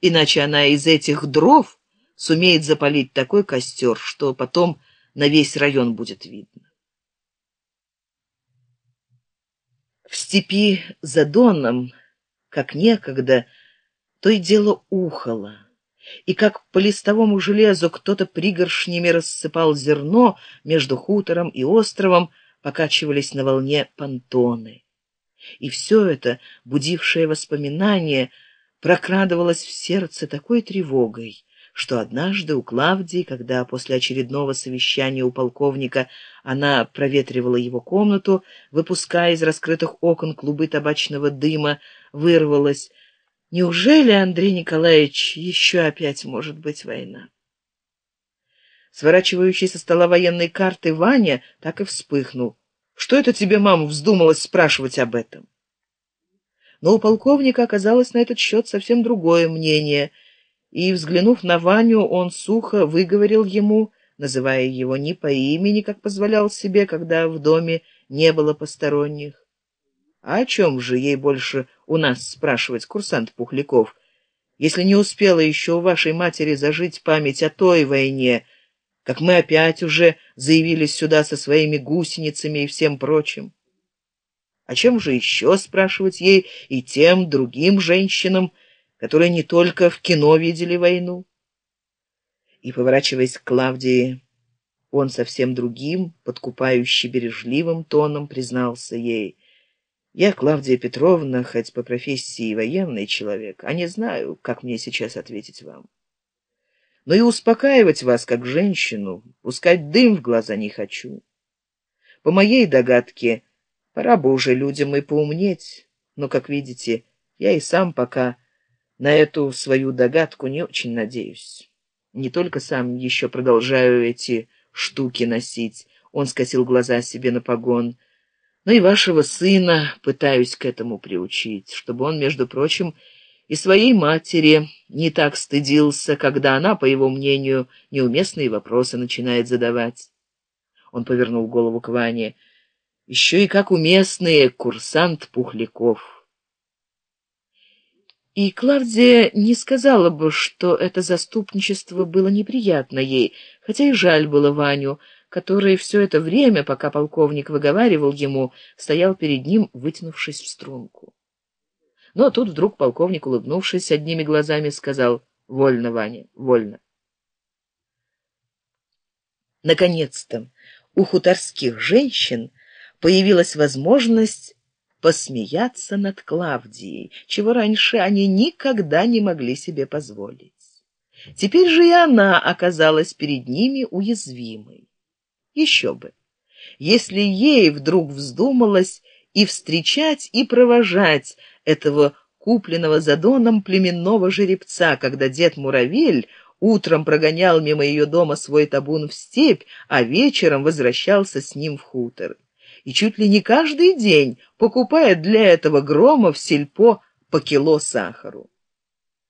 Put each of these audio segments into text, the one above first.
иначе она из этих дров сумеет запалить такой костер, что потом на весь район будет видно. В степи за Доном, как некогда, то и дело ухало, и как по листовому железу кто-то пригоршнями рассыпал зерно между хутором и островом, покачивались на волне понтоны. И все это, будившее воспоминание, прокрадывалось в сердце такой тревогой, что однажды у Клавдии, когда после очередного совещания у полковника она проветривала его комнату, выпуская из раскрытых окон клубы табачного дыма, вырвалась «Неужели, Андрей Николаевич, еще опять может быть война?» Сворачивающий со стола военной карты Ваня так и вспыхнул. «Что это тебе, мама, вздумалось спрашивать об этом?» Но у полковника оказалось на этот счет совсем другое мнение — и, взглянув на Ваню, он сухо выговорил ему, называя его не по имени, как позволял себе, когда в доме не было посторонних. А о чем же ей больше у нас спрашивать, курсант Пухляков, если не успела еще у вашей матери зажить память о той войне, как мы опять уже заявились сюда со своими гусеницами и всем прочим? О чем же еще спрашивать ей и тем другим женщинам, которые не только в кино видели войну. И, поворачиваясь к Клавдии, он совсем другим, подкупающе бережливым тоном признался ей. «Я, Клавдия Петровна, хоть по профессии военный человек, а не знаю, как мне сейчас ответить вам. Но и успокаивать вас, как женщину, пускать дым в глаза не хочу. По моей догадке, пора бы уже людям и поумнеть, но, как видите, я и сам пока на эту свою догадку не очень надеюсь. Не только сам еще продолжаю эти штуки носить, он скосил глаза себе на погон, но и вашего сына пытаюсь к этому приучить, чтобы он, между прочим, и своей матери не так стыдился, когда она, по его мнению, неуместные вопросы начинает задавать. Он повернул голову к Ване. Еще и как уместные курсант Пухляков. И Клавдия не сказала бы, что это заступничество было неприятно ей, хотя и жаль было Ваню, который все это время, пока полковник выговаривал ему, стоял перед ним, вытянувшись в струнку. Но тут вдруг полковник, улыбнувшись одними глазами, сказал «Вольно, Ваня, вольно». Наконец-то у хуторских женщин появилась возможность посмеяться над Клавдией, чего раньше они никогда не могли себе позволить. Теперь же и она оказалась перед ними уязвимой. Еще бы, если ей вдруг вздумалось и встречать, и провожать этого купленного за доном племенного жеребца, когда дед Муравель утром прогонял мимо ее дома свой табун в степь, а вечером возвращался с ним в хутор и чуть ли не каждый день покупает для этого грома в сельпо по кило сахару.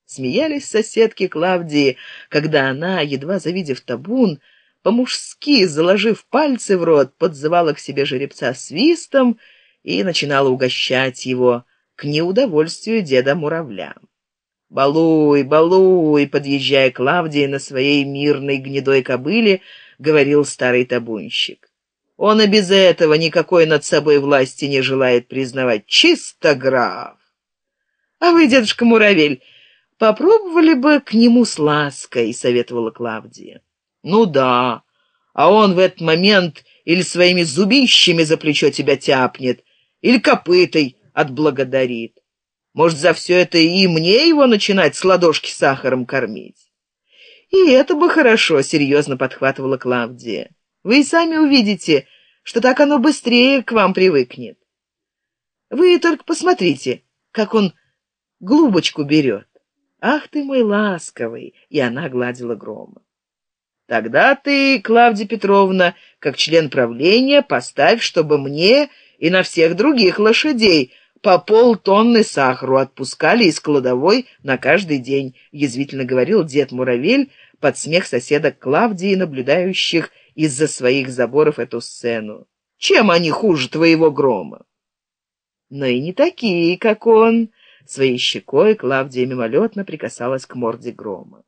Смеялись соседки Клавдии, когда она, едва завидев табун, по-мужски, заложив пальцы в рот, подзывала к себе жеребца свистом и начинала угощать его к неудовольствию деда муравля. «Балуй, балуй!» — подъезжая Клавдии на своей мирной гнедой кобыле, говорил старый табунщик. Он и без этого никакой над собой власти не желает признавать. Чисто граф. А вы, дедушка Муравель, попробовали бы к нему с лаской, советовала Клавдия. Ну да, а он в этот момент или своими зубищами за плечо тебя тяпнет, или копытой отблагодарит. Может, за все это и мне его начинать с ладошки сахаром кормить? И это бы хорошо, серьезно подхватывала Клавдия. Вы и сами увидите, что так оно быстрее к вам привыкнет. Вы только посмотрите, как он глубочку берет. Ах ты мой ласковый! И она гладила грома. Тогда ты, Клавдия Петровна, как член правления, поставь, чтобы мне и на всех других лошадей по полтонны сахару отпускали из кладовой на каждый день, язвительно говорил дед Муравель под смех соседок Клавдии, наблюдающих из-за своих заборов эту сцену. Чем они хуже твоего грома? Но и не такие, как он, Своей щекой Клавдия мимолетно прикасалась к морде грома.